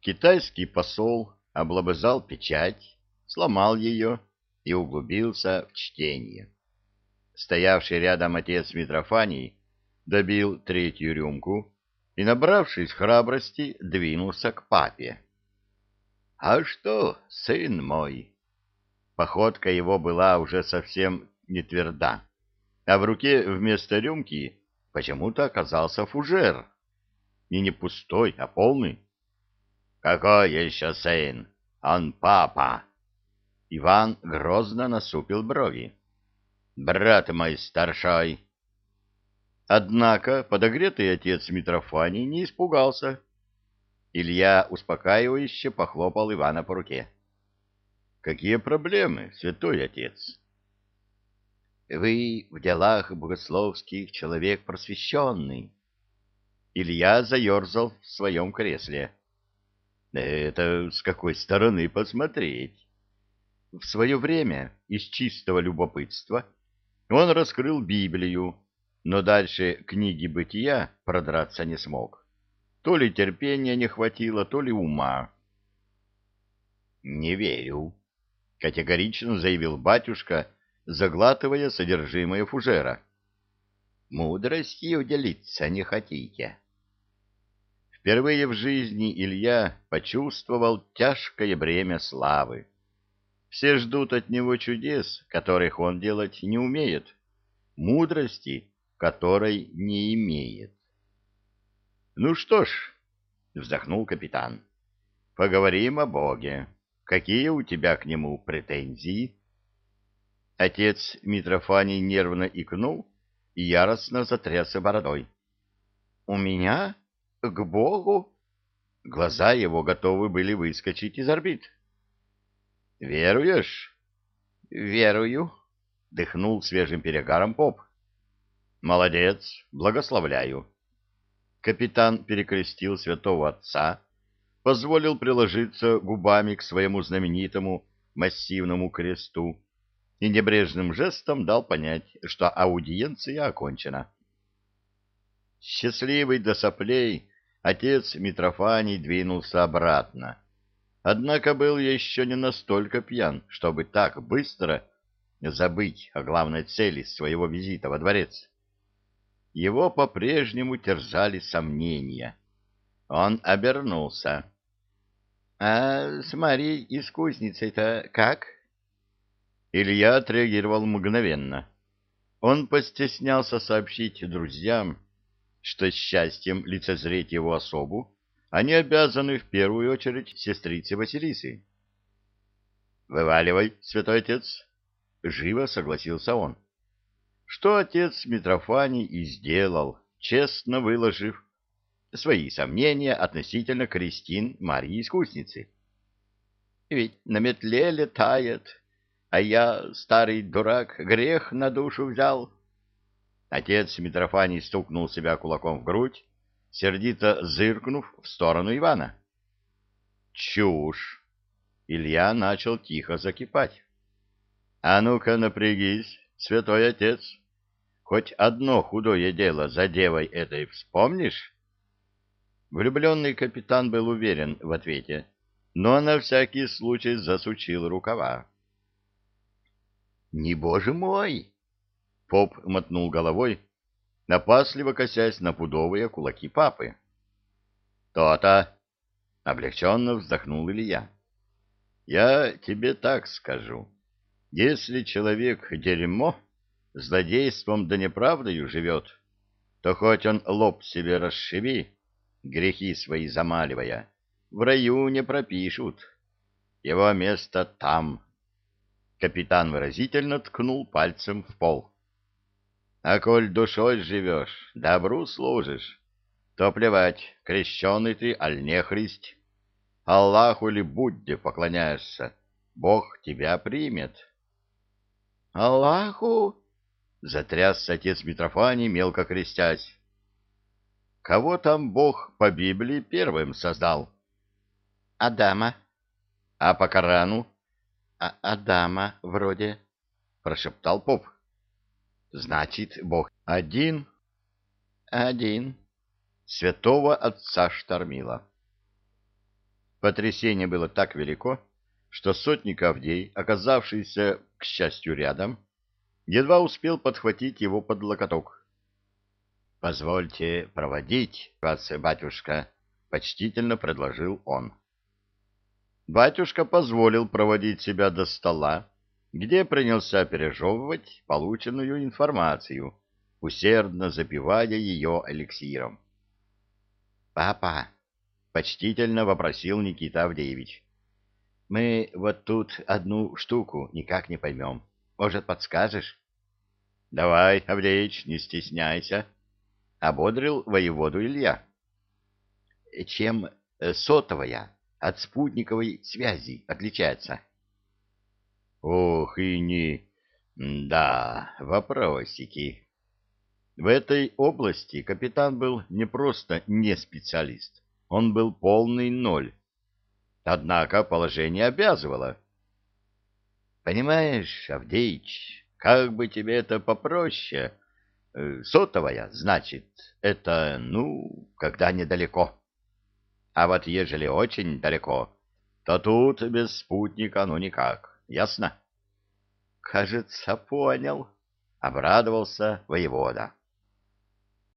Китайский посол облобызал печать, сломал ее и углубился в чтение. Стоявший рядом отец Митрофаний добил третью рюмку и, набравшись храбрости, двинулся к папе. — А что, сын мой? Походка его была уже совсем не тверда, а в руке вместо рюмки почему-то оказался фужер. И не пустой, а полный. — Какой еще сын? Он папа! Иван грозно насупил брови. — Брат мой старшой! Однако подогретый отец Митрофаний не испугался. Илья успокаивающе похлопал Ивана по руке. — Какие проблемы, святой отец? — Вы в делах богословских человек просвещенный. Илья заерзал в своем кресле. — Это с какой стороны посмотреть? В свое время, из чистого любопытства, он раскрыл Библию, но дальше книги бытия продраться не смог. То ли терпения не хватило, то ли ума. — Не верю, — категорично заявил батюшка, заглатывая содержимое фужера. — Мудростью делиться не хотите. Впервые в жизни Илья почувствовал тяжкое бремя славы. Все ждут от него чудес, которых он делать не умеет, мудрости, которой не имеет. Ну что ж, вздохнул капитан. Поговорим о Боге. Какие у тебя к нему претензии? Отец Митрофаний нервно икнул и яростно затрясся бородой. У меня к Богу? Глаза его готовы были выскочить из орбит. Веруешь? Верую, дыхнул свежим перегаром поп. Молодец, благословляю. Капитан перекрестил святого отца, позволил приложиться губами к своему знаменитому массивному кресту и небрежным жестом дал понять, что аудиенция окончена. Счастливый до соплей, отец Митрофаний двинулся обратно. Однако был еще не настолько пьян, чтобы так быстро забыть о главной цели своего визита во дворец его по-прежнему терзали сомнения. Он обернулся. — А с Марией искусницей-то как? Илья отреагировал мгновенно. Он постеснялся сообщить друзьям, что счастьем лицезреть его особу они обязаны в первую очередь сестрице Василисы. — Вываливай, святой отец! — живо согласился он что отец Митрофаний и сделал, честно выложив свои сомнения относительно крестин Марьи Искусницы. Ведь на метле летает, а я, старый дурак, грех на душу взял. Отец Митрофаний стукнул себя кулаком в грудь, сердито зыркнув в сторону Ивана. Чушь! Илья начал тихо закипать. — А ну-ка напрягись, святой отец! Хоть одно худое дело за девой этой вспомнишь? Влюбленный капитан был уверен в ответе, но на всякий случай засучил рукава. «Не боже мой!» — поп мотнул головой, напасливо косясь на пудовые кулаки папы. «То-то!» — облегченно вздохнул Илья. «Я тебе так скажу. Если человек дерьмо, злодейством да неправдою живет, то хоть он лоб себе расшиби, грехи свои замаливая, в раю не пропишут. Его место там. Капитан выразительно ткнул пальцем в пол. А коль душой живешь, добру служишь, то плевать, крещеный ты, аль не христ. Аллаху или Будде поклоняешься, Бог тебя примет. — Аллаху? Затрясся отец Митрофаний, мелко крестясь. Кого там Бог по Библии первым создал? Адама. А по Корану? А Адама вроде, прошептал поп. Значит, Бог один? Один. Святого отца штормила. Потрясение было так велико, что сотник Авдей, оказавшийся, к счастью, рядом, едва успел подхватить его под локоток. — Позвольте проводить вас, батюшка, — почтительно предложил он. Батюшка позволил проводить себя до стола, где принялся пережевывать полученную информацию, усердно запивая ее эликсиром. — Папа, — почтительно вопросил Никита Авдеевич, — мы вот тут одну штуку никак не поймем. Может, подскажешь? — Давай, Авдеич, не стесняйся, — ободрил воеводу Илья. — Чем э, сотовая от спутниковой связи отличается? — Ох, и не... Да, вопросики. В этой области капитан был не просто не специалист, он был полный ноль. Однако положение обязывало. Понимаешь, Авдеич, как бы тебе это попроще? Э, сотовая, значит, это, ну, когда недалеко. А вот ежели очень далеко, то тут без спутника ну никак, ясно? Кажется, понял, обрадовался воевода.